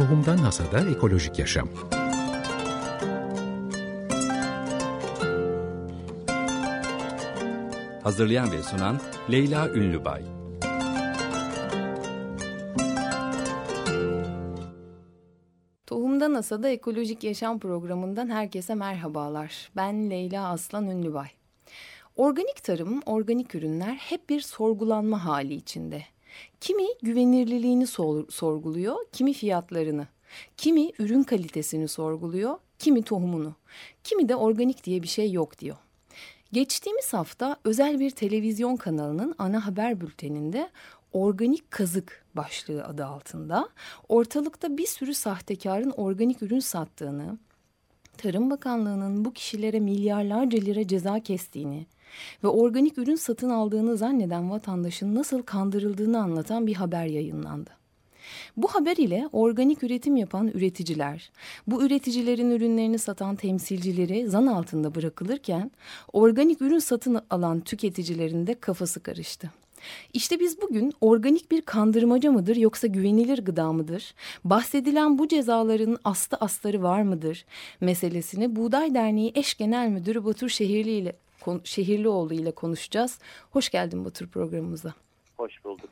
Tohumdan Hasada Ekolojik Yaşam Hazırlayan ve sunan Leyla Ünlübay Tohumdan Hasada Ekolojik Yaşam programından herkese merhabalar. Ben Leyla Aslan Ünlübay. Organik tarım, organik ürünler hep bir sorgulanma hali içinde. Kimi güvenirliliğini sor sorguluyor, kimi fiyatlarını. Kimi ürün kalitesini sorguluyor, kimi tohumunu. Kimi de organik diye bir şey yok diyor. Geçtiğimiz hafta özel bir televizyon kanalının ana haber bülteninde organik kazık başlığı adı altında ortalıkta bir sürü sahtekarın organik ürün sattığını, Tarım Bakanlığı'nın bu kişilere milyarlarca lira ceza kestiğini, ve organik ürün satın aldığını zanneden vatandaşın nasıl kandırıldığını anlatan bir haber yayınlandı. Bu haber ile organik üretim yapan üreticiler, bu üreticilerin ürünlerini satan temsilcileri zan altında bırakılırken organik ürün satın alan tüketicilerin de kafası karıştı. İşte biz bugün organik bir kandırmaca mıdır yoksa güvenilir gıda mıdır? Bahsedilen bu cezaların aslı astarı var mıdır? Meselesini Buğday Derneği Eş Genel Müdürü Batur Şehirli ile Şehirlioğlu ile konuşacağız. Hoş geldin Batur programımıza. Hoş bulduk.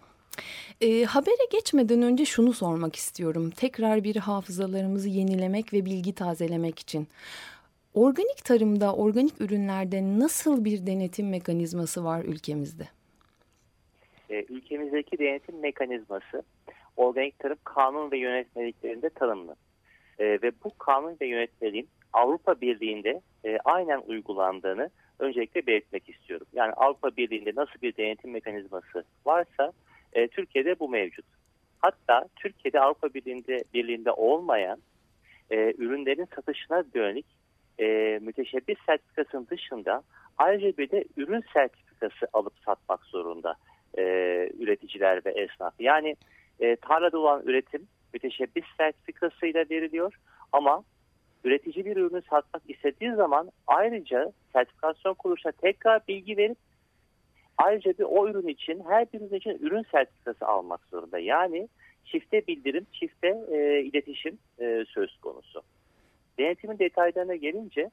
E, habere geçmeden önce şunu sormak istiyorum. Tekrar bir hafızalarımızı yenilemek ve bilgi tazelemek için. Organik tarımda, organik ürünlerde nasıl bir denetim mekanizması var ülkemizde? E, ülkemizdeki denetim mekanizması organik tarım kanun ve yönetmeliklerinde tanımlı. E, ve bu kanun ve yönetmeliğin Avrupa Birliği'nde e, aynen uygulandığını öncelikle belirtmek istiyorum. Yani Avrupa Birliği'nde nasıl bir denetim mekanizması varsa e, Türkiye'de bu mevcut. Hatta Türkiye'de Avrupa Birliği'nde, Birliği'nde olmayan e, ürünlerin satışına dönük e, müteşebbis sertifikasının dışında ayrıca bir de ürün sertifikası alıp satmak zorunda e, üreticiler ve esnaf. Yani e, tarlada olan üretim müteşebbis sertifikasıyla veriliyor ama üretici bir ürünü satmak istediği zaman ayrıca sertifikasyon kuruluşuna tekrar bilgi verip ayrıca bir o ürün için her bir ürün için ürün sertifikası almak zorunda. Yani çifte bildirim, çifte e, iletişim e, söz konusu. Denetimin detaylarına gelince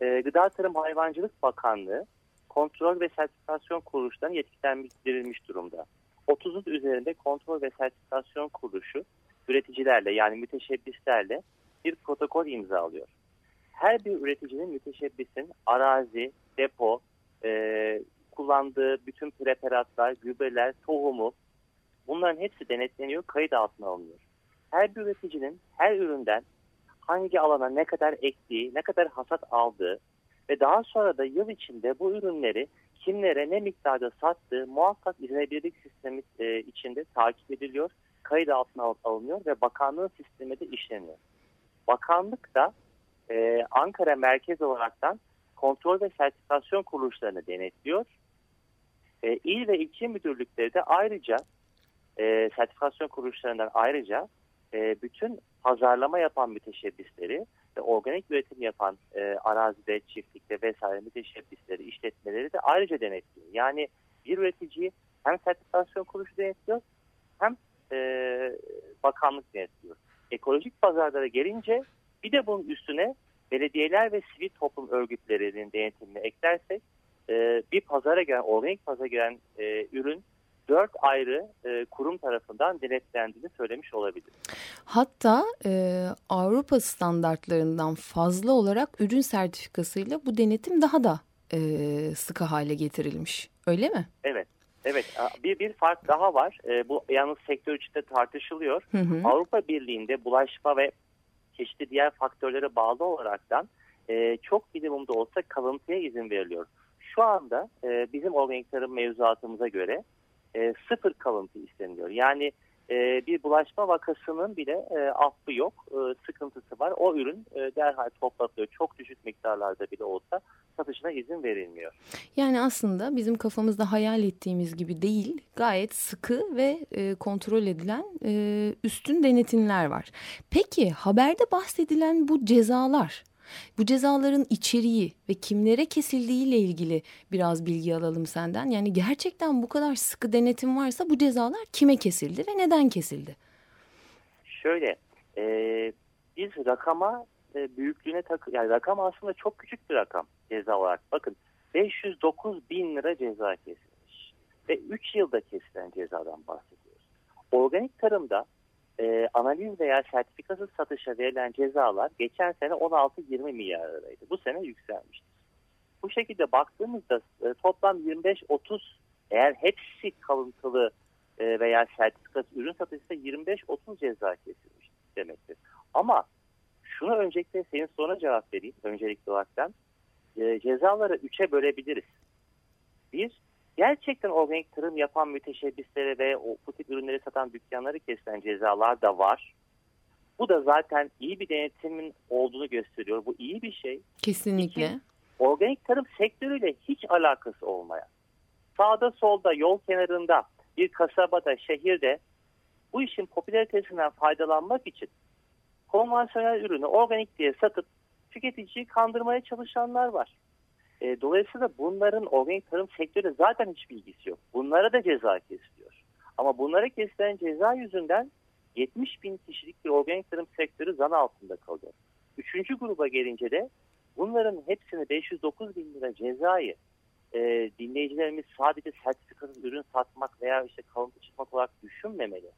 e, Gıda Tarım Hayvancılık Bakanlığı kontrol ve sertifikasyon kuruluşlarına yetkilendirilmiş durumda. 30'un üzerinde kontrol ve sertifikasyon kuruluşu üreticilerle yani müteşebbislerle bir protokol imzalıyor. Her bir üreticinin müteşebbisin arazi, depo, e, kullandığı bütün preparatlar, gübreler, tohumu bunların hepsi denetleniyor, kayıt altına alınıyor. Her bir üreticinin her üründen hangi alana ne kadar ektiği, ne kadar hasat aldığı ve daha sonra da yıl içinde bu ürünleri kimlere ne miktarda sattığı muhakkak izlenebilirlik sistemi e, içinde takip ediliyor, kayıt altına alınıyor ve bakanlığın sistemi işleniyor. Bakanlık da e, Ankara merkez olaraktan kontrol ve sertifikasyon kuruluşlarını denetliyor. E, il ve ilçe müdürlükleri de ayrıca e, sertifikasyon kuruluşlarından ayrıca e, bütün pazarlama yapan müteşebbisleri ve organik üretim yapan e, arazide, çiftlikte vesaire müteşebbisleri, işletmeleri de ayrıca denetliyor. Yani bir üreticiyi hem sertifikasyon kuruluşu denetliyor hem e, bakanlık denetliyor. Ekolojik pazarlara gelince bir de bunun üstüne belediyeler ve sivil toplum örgütlerinin denetimini eklersek e, bir pazara gelen, organik pazara gelen e, ürün dört ayrı e, kurum tarafından denetlendiğini söylemiş olabilir. Hatta e, Avrupa standartlarından fazla olarak ürün sertifikasıyla bu denetim daha da e, sıkı hale getirilmiş. Öyle mi? Evet. Evet bir, bir fark daha var. E, bu yalnız sektör içinde tartışılıyor. Hı hı. Avrupa Birliği'nde bulaşma ve çeşitli diğer faktörlere bağlı olaraktan e, çok minimumda olsa kalıntıya izin veriliyor. Şu anda e, bizim organik tarım mevzuatımıza göre e, sıfır kalıntı isteniliyor. Yani e, bir bulaşma vakasının bile e, affı yok, e, sıkıntısı var. O ürün e, derhal toplatılıyor. Çok düşük miktarlarda bile olsa satışına izin verilmiyor. Yani aslında bizim kafamızda hayal ettiğimiz gibi değil, gayet sıkı ve e, kontrol edilen e, üstün denetimler var. Peki haberde bahsedilen bu cezalar bu cezaların içeriği ve kimlere kesildiği ile ilgili biraz bilgi alalım senden. Yani gerçekten bu kadar sıkı denetim varsa bu cezalar kime kesildi ve neden kesildi? Şöyle, e, biz rakama e, büyüklüğüne takı yani rakam aslında çok küçük bir rakam ceza olarak. Bakın 509 bin lira ceza kesilmiş ve 3 yılda kesilen cezadan bahsediyoruz. Organik tarımda e, analiz veya sertifikasız satışa verilen cezalar geçen sene 16-20 milyar liraydı. Bu sene yükselmiştir. Bu şekilde baktığımızda e, toplam 25-30 eğer hepsi kalıntılı e, veya sertifikasız ürün satışta 25-30 ceza kesilmiş demektir. Ama şunu öncelikle senin soruna cevap vereyim öncelikli olarak. E, cezaları 3'e bölebiliriz. Bir, gerçekten organik tarım yapan müteşebbislere ve o, bu tip ürünleri satan dükkanları kesilen cezalar da var. Bu da zaten iyi bir denetimin olduğunu gösteriyor. Bu iyi bir şey. Kesinlikle. İki, organik tarım sektörüyle hiç alakası olmayan, sağda solda yol kenarında bir kasabada, şehirde bu işin popülaritesinden faydalanmak için konvansiyonel ürünü organik diye satıp tüketiciyi kandırmaya çalışanlar var. E, dolayısıyla bunların organik tarım sektörü zaten hiç bilgisi yok. Bunlara da ceza kesiliyor. Ama bunlara kesilen ceza yüzünden 70 bin kişilik bir organik tarım sektörü zan altında kalıyor. Üçüncü gruba gelince de bunların hepsini 509 bin lira cezayı e, dinleyicilerimiz sadece sertifikasız ürün satmak veya işte kalıntı çıkmak olarak düşünmemeli.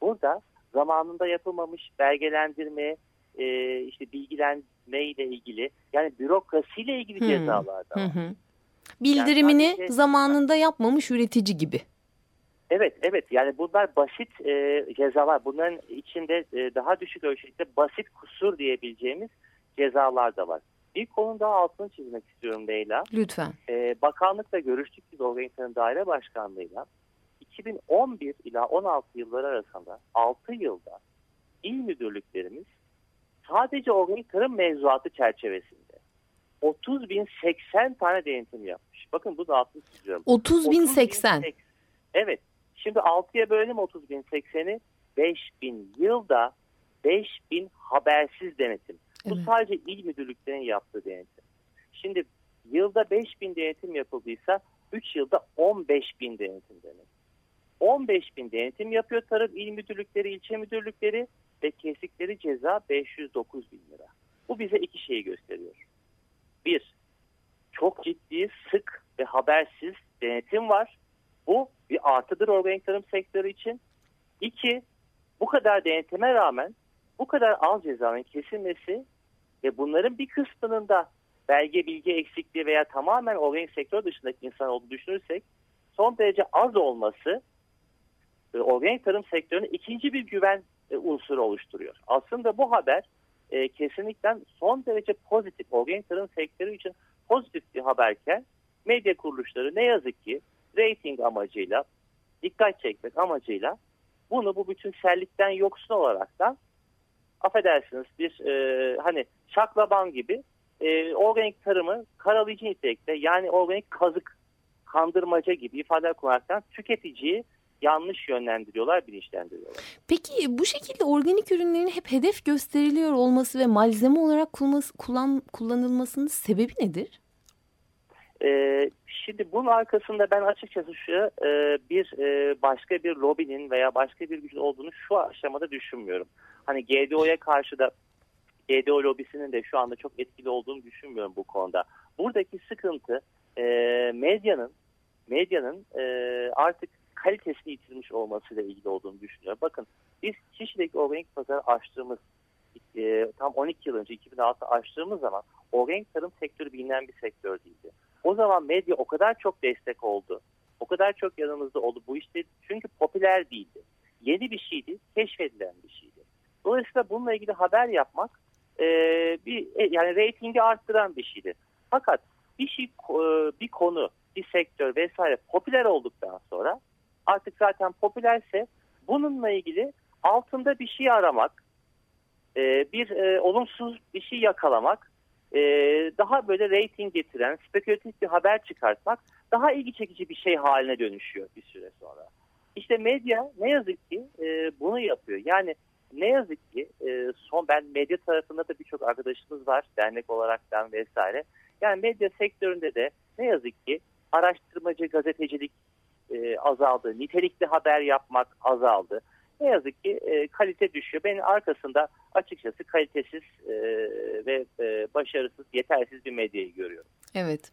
Burada zamanında yapılmamış belgelendirme, e, işte bilgilenme ile ilgili yani bürokrasiyle ilgili hmm. cezalar da var. Hı Bildirimini yani sadece, zamanında yapmamış üretici gibi. Evet, evet. Yani bunlar basit e, cezalar. Bunların içinde e, daha düşük ölçekte basit kusur diyebileceğimiz cezalar da var. Bir konu daha altını çizmek istiyorum Leyla. Lütfen. Ee, bakanlıkla görüştük biz Organik Daire Başkanlığı'yla. 2011 ila 16 yılları arasında 6 yılda il müdürlüklerimiz sadece organik tarım mevzuatı çerçevesinde 30.080 tane denetim yapmış. Bakın bu da altını çiziyorum. 30.080. 30 evet. Şimdi 6'ya bölelim 30.080'i. 5.000 yılda 5.000 habersiz denetim. Bu evet. sadece il müdürlüklerinin yaptığı denetim. Şimdi yılda 5 bin denetim yapıldıysa 3 yılda 15 bin denetim demek. 15 bin denetim yapıyor tarım il müdürlükleri, ilçe müdürlükleri ve kesikleri ceza 509 bin lira. Bu bize iki şeyi gösteriyor. Bir, çok ciddi, sık ve habersiz denetim var. Bu bir artıdır organik tarım sektörü için. İki, bu kadar denetime rağmen bu kadar az cezanın kesilmesi ve bunların bir kısmının da belge bilgi eksikliği veya tamamen organik sektör dışındaki insan olduğunu düşünürsek son derece az olması e, organik tarım sektörünün ikinci bir güven e, unsuru oluşturuyor. Aslında bu haber e, kesinlikle son derece pozitif, organik tarım sektörü için pozitif bir haberken medya kuruluşları ne yazık ki rating amacıyla, dikkat çekmek amacıyla bunu bu bütün sellikten yoksun olarak da affedersiniz bir e, hani şaklaban gibi e, organik tarımı karalayıcı nitelikte yani organik kazık kandırmaca gibi ifadeler kullanaraktan tüketiciyi yanlış yönlendiriyorlar, bilinçlendiriyorlar. Peki bu şekilde organik ürünlerin hep hedef gösteriliyor olması ve malzeme olarak kullan, kullanılmasının sebebi nedir? Ee, şimdi bunun arkasında ben açıkçası şu e, bir e, başka bir lobinin veya başka bir gücün olduğunu şu aşamada düşünmüyorum. Hani GDO'ya karşı da GDO lobisinin de şu anda çok etkili olduğunu düşünmüyorum bu konuda. Buradaki sıkıntı e, medyanın medyanın e, artık kalitesini yitirmiş olmasıyla ilgili olduğunu düşünüyorum. Bakın biz Şişli'deki organik pazarı açtığımız e, tam 12 yıl önce 2006 açtığımız zaman organik tarım sektörü bilinen bir sektör değildi. O zaman medya o kadar çok destek oldu. O kadar çok yanımızda oldu bu işte çünkü popüler değildi. Yeni bir şeydi, keşfedilen bir şeydi. Dolayısıyla bununla ilgili haber yapmak e, bir e, yani reytingi arttıran bir şeydi. Fakat bir şey e, bir konu, bir sektör vesaire popüler olduktan sonra artık zaten popülerse bununla ilgili altında bir şey aramak, e, bir e, olumsuz bir şey yakalamak, e, daha böyle reyting getiren, spekülatif bir haber çıkartmak daha ilgi çekici bir şey haline dönüşüyor bir süre sonra. İşte medya ne yazık ki e, bunu yapıyor. Yani ne yazık ki e, son ben medya tarafında da birçok arkadaşımız var dernek olaraktan vesaire. Yani medya sektöründe de ne yazık ki araştırmacı gazetecilik e, azaldı. Nitelikli haber yapmak azaldı. ne yazık ki e, kalite düşüyor. Benim arkasında açıkçası kalitesiz e, ve e, başarısız, yetersiz bir medyayı görüyorum. Evet.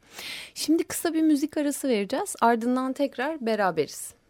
Şimdi kısa bir müzik arası vereceğiz. Ardından tekrar beraberiz.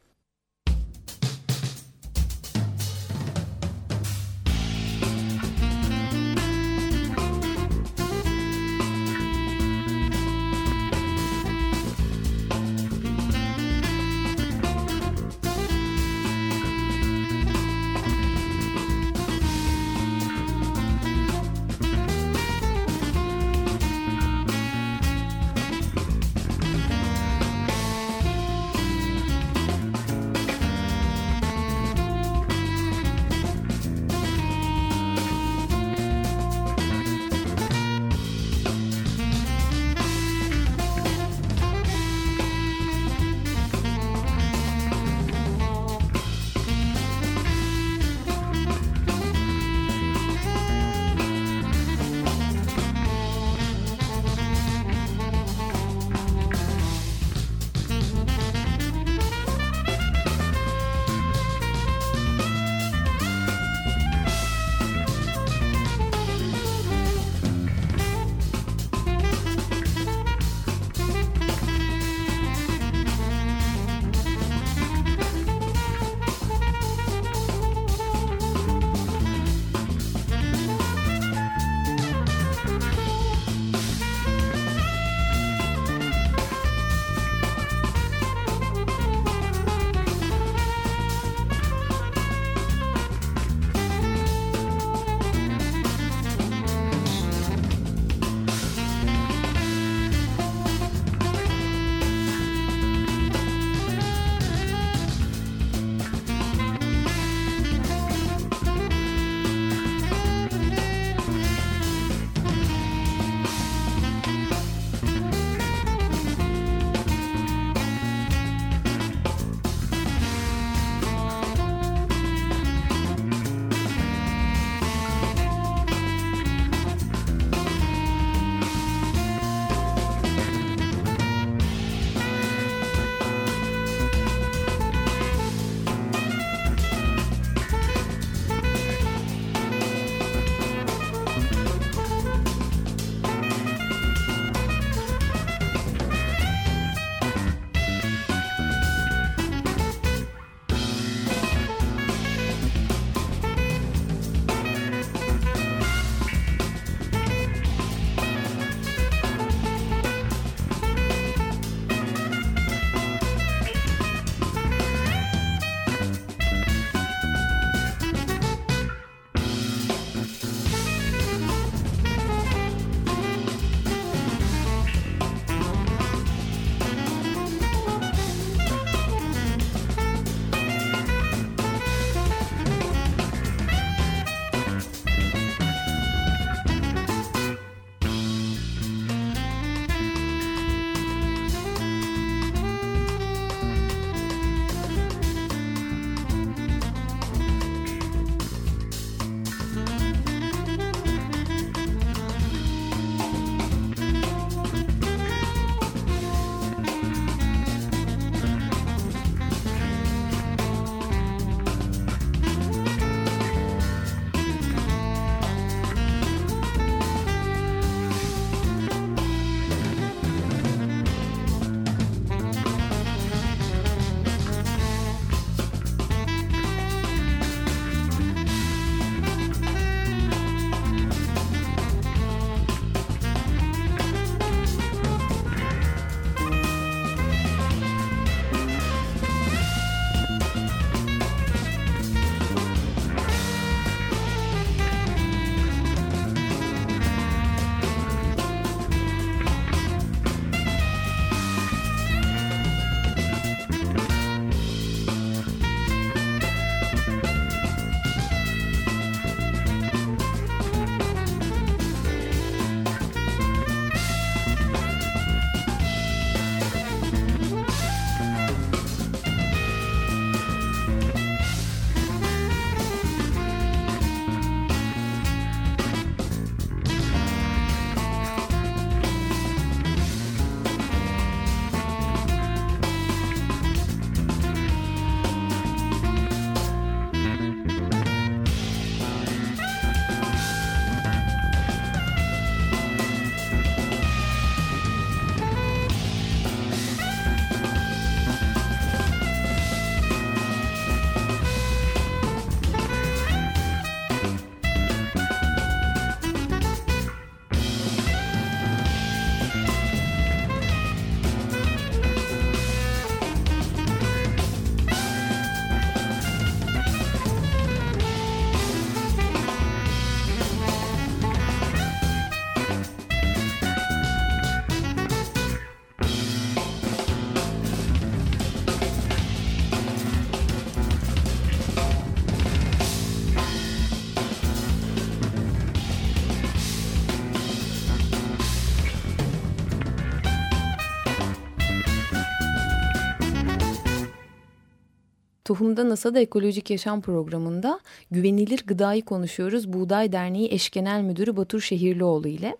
Tohum'da NASA'da Ekolojik Yaşam Programı'nda güvenilir gıdayı konuşuyoruz. Buğday Derneği Eş Genel Müdürü Batur Şehirlioğlu ile.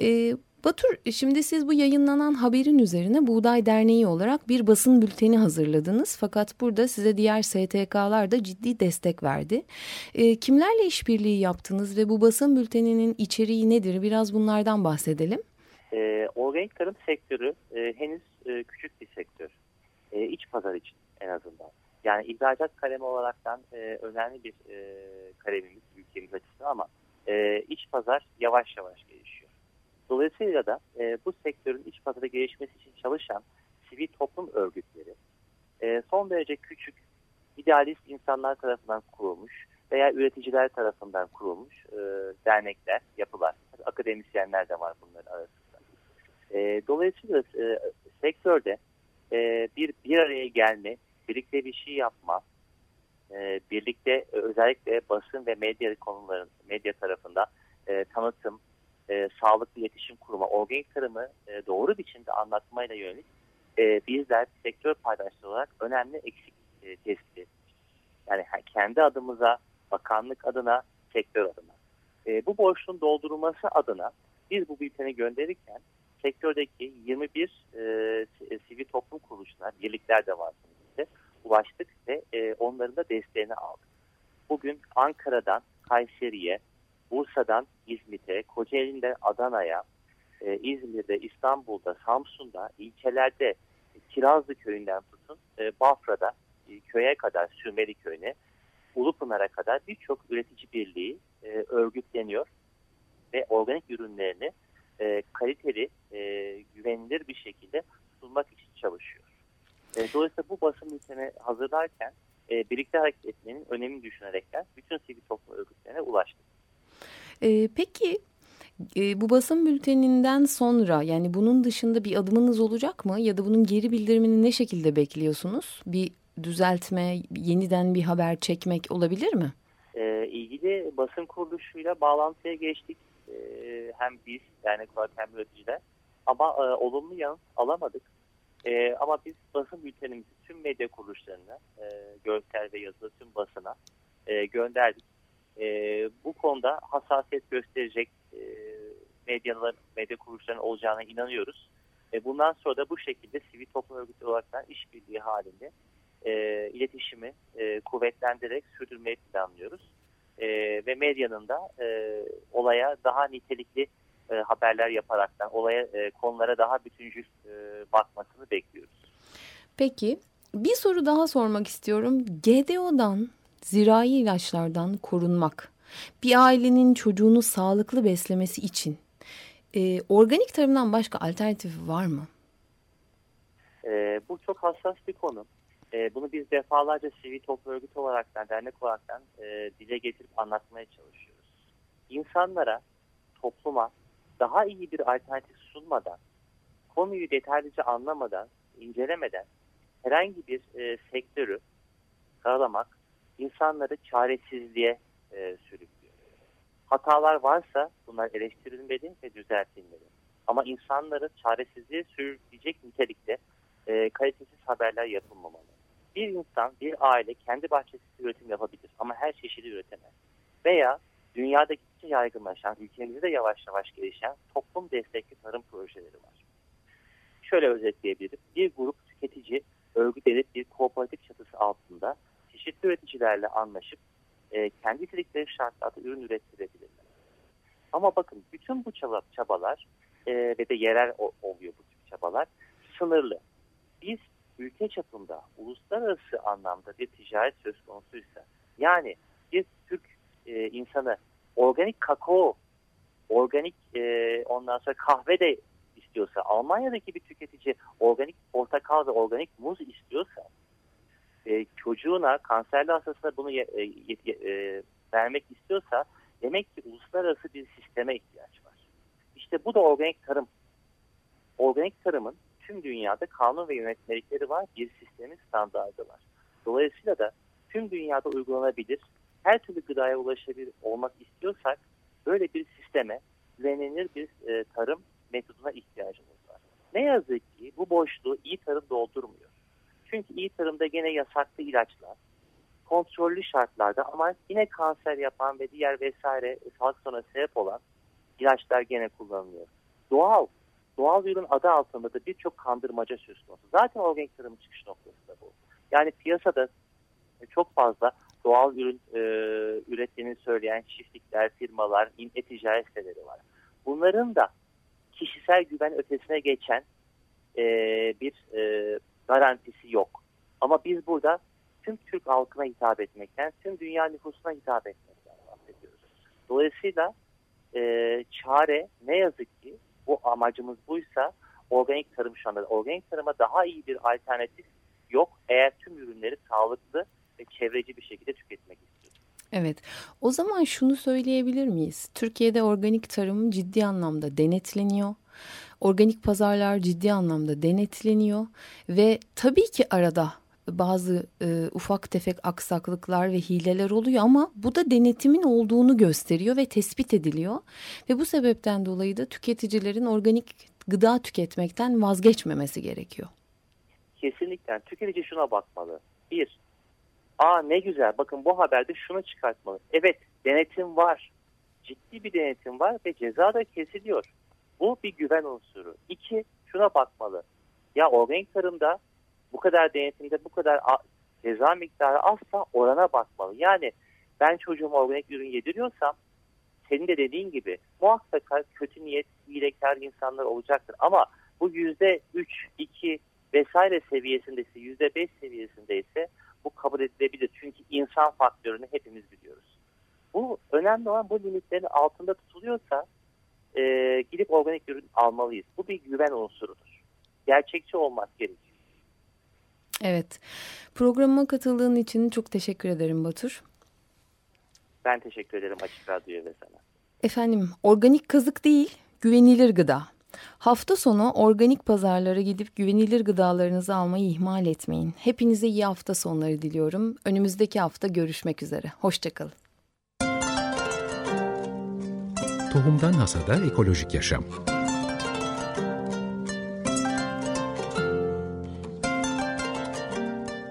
E, Batur şimdi siz bu yayınlanan haberin üzerine Buğday Derneği olarak bir basın bülteni hazırladınız. Fakat burada size diğer STK'lar da ciddi destek verdi. E, kimlerle işbirliği yaptınız ve bu basın bülteninin içeriği nedir? Biraz bunlardan bahsedelim. E, organik tarım sektörü e, henüz e, küçük bir sektör. E, iç pazar için en azından. Yani ihracat kalemi olaraktan e, önemli bir e, kalemimiz ülkemiz açısından ama e, iç pazar yavaş yavaş gelişiyor. Dolayısıyla da e, bu sektörün iç pazara gelişmesi için çalışan sivil toplum örgütleri e, son derece küçük, idealist insanlar tarafından kurulmuş veya üreticiler tarafından kurulmuş e, dernekler, yapılar. Akademisyenler de var bunların arasında. E, dolayısıyla e, sektörde e, bir bir araya gelme, birlikte bir şey yapma, e, birlikte özellikle basın ve medya konuların medya tarafında e, tanıtım, e, sağlıklı iletişim kurma, organik tarımı e, doğru biçimde anlatmayla yönelik e, bizler sektör paydaşları olarak önemli eksik e, tespit. Yani kendi adımıza, bakanlık adına, sektör adına. E, bu boşluğun doldurulması adına biz bu bülteni gönderirken sektördeki 21 e, sivil toplum kuruluşuna, birlikler de var ulaştık ve e, onların da desteğini aldık. Bugün Ankara'dan Kayseri'ye, Bursa'dan İzmit'e, Kocaeli'nden Adana'ya, e, İzmir'de, İstanbul'da, Samsun'da, ilçelerde Kirazlı köyünden tutun e, Bafra'da e, köye kadar, Sümeri köyüne, Ulupınar'a kadar birçok üretici birliği e, örgütleniyor ve organik ürünlerini e, kaliteli, e, güvenilir bir şekilde sunmak için çalışıyor. E, dolayısıyla bülteni hazırlarken e, birlikte hareket etmenin önemini düşünerekten bütün sivil toplum örgütlerine ulaştık. E, peki e, bu basın bülteninden sonra yani bunun dışında bir adımınız olacak mı ya da bunun geri bildirimini ne şekilde bekliyorsunuz? Bir düzeltme, yeniden bir haber çekmek olabilir mi? E, ilgili basın kuruluşuyla bağlantıya geçtik. E, hem biz yani olarak hem üreticiler ama e, olumlu yanıt alamadık. E, ama biz basın bültenimizi tüm medya kuruluşlarına, e, görsel ve yazılı tüm basına e, gönderdik e, bu konuda hassasiyet gösterecek e, medyalar, medya kuruluşlarının olacağına inanıyoruz. E, bundan sonra da bu şekilde sivil toplum örgütü olarak işbirliği halinde e, iletişimi e, kuvvetlendirerek sürdürmeyi planlıyoruz. E, ve medyanın da e, olaya daha nitelikli e, haberler yaparaktan olaya e, konulara daha bütüncül e, bakmasını bekliyoruz. Peki bir soru daha sormak istiyorum. GDO'dan zirai ilaçlardan korunmak, bir ailenin çocuğunu sağlıklı beslemesi için e, organik tarımdan başka alternatif var mı? E, bu çok hassas bir konu. E, bunu biz defalarca sivil toplum örgütü olarak, dernek olarak e, dile getirip anlatmaya çalışıyoruz. İnsanlara, topluma daha iyi bir alternatif sunmadan, konuyu detaylıca anlamadan, incelemeden herhangi bir e, sektörü karalamak insanları çaresizliğe e, sürüklüyor. Hatalar varsa bunlar eleştirilmeli ve düzeltilmeli. Ama insanları çaresizliğe sürükleyecek nitelikte e, kalitesiz haberler yapılmamalı. Bir insan, bir aile kendi bahçesinde üretim yapabilir ama her çeşidi üretemez. Veya dünyada gittikçe yaygınlaşan, ülkemizde de yavaş yavaş gelişen toplum destekli tarım projeleri var. Şöyle özetleyebilirim. Bir grup tüketici örgütlenip bir kooperatif çatısı altında çeşitli üreticilerle anlaşıp e, kendi istedikleri şartlarda ürün ürettirebilirler. Ama bakın bütün bu çabalar e, ve de yerel oluyor bu tip çabalar sınırlı. Biz ülke çapında uluslararası anlamda bir ticaret söz konusuysa yani e, insanı organik kakao, organik e, ondan sonra kahve de istiyorsa, Almanya'daki bir tüketici organik portakal ve organik muz istiyorsa e, çocuğuna kanserli hastasına bunu e, e, e, vermek istiyorsa demek ki uluslararası bir sisteme ihtiyaç var. İşte bu da organik tarım. Organik tarımın tüm dünyada kanun ve yönetmelikleri var, bir sistemin standardı var. Dolayısıyla da tüm dünyada uygulanabilir, her türlü gıdaya ulaşabilir olmak istiyorsak böyle bir sisteme güvenilir bir e, tarım metoduna ihtiyacımız var. Ne yazık ki bu boşluğu iyi tarım doldurmuyor. Çünkü iyi tarımda gene yasaklı ilaçlar, kontrollü şartlarda ama yine kanser yapan ve diğer vesaire sağlık soruna sebep olan ilaçlar gene kullanılıyor. Doğal, doğal ürün adı altında da birçok kandırmaca söz konusu. Zaten organik tarımın çıkış noktası da bu. Yani piyasada çok fazla doğal ürün e, ürettiğini söyleyen çiftlikler, firmalar, e-ticaret siteleri var. Bunların da kişisel güven ötesine geçen e, bir e, garantisi yok. Ama biz burada tüm Türk halkına hitap etmekten, tüm dünya nüfusuna hitap etmekten bahsediyoruz. Dolayısıyla e, çare ne yazık ki bu amacımız buysa organik tarım şu anda. Organik tarıma daha iyi bir alternatif yok eğer tüm ürünleri sağlıklı ve çevreci bir şekilde tüketmek istiyoruz. Evet. O zaman şunu söyleyebilir miyiz? Türkiye'de organik tarım ciddi anlamda denetleniyor. Organik pazarlar ciddi anlamda denetleniyor ve tabii ki arada bazı e, ufak tefek aksaklıklar ve hileler oluyor ama bu da denetimin olduğunu gösteriyor ve tespit ediliyor. Ve bu sebepten dolayı da tüketicilerin organik gıda tüketmekten vazgeçmemesi gerekiyor. Kesinlikle. Tüketici şuna bakmalı. Bir, aa ne güzel bakın bu haberde şunu çıkartmalı. Evet denetim var. Ciddi bir denetim var ve ceza da kesiliyor. Bu bir güven unsuru. İki, şuna bakmalı. Ya organik tarımda bu kadar denetimde bu kadar ceza miktarı azsa orana bakmalı. Yani ben çocuğuma organik ürün yediriyorsam senin de dediğin gibi muhakkak kötü niyet, hilekar insanlar olacaktır. Ama bu yüzde üç, iki vesaire seviyesindeyse, yüzde beş seviyesindeyse bu kabul edilebilir. Çünkü insan faktörünü hepimiz biliyoruz. Bu önemli olan bu limitlerin altında tutuluyorsa e, gidip organik ürün almalıyız. Bu bir güven unsurudur. Gerçekçi olmak gerekiyor. Evet. Programa katıldığın için çok teşekkür ederim Batur. Ben teşekkür ederim Açık Radyo'ya ve sana. Efendim organik kazık değil güvenilir gıda. Hafta sonu organik pazarlara gidip güvenilir gıdalarınızı almayı ihmal etmeyin. Hepinize iyi hafta sonları diliyorum. Önümüzdeki hafta görüşmek üzere. Hoşçakalın. Tohumdan Hasada Ekolojik Yaşam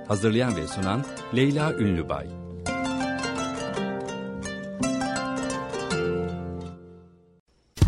Hazırlayan ve sunan Leyla Ünlübay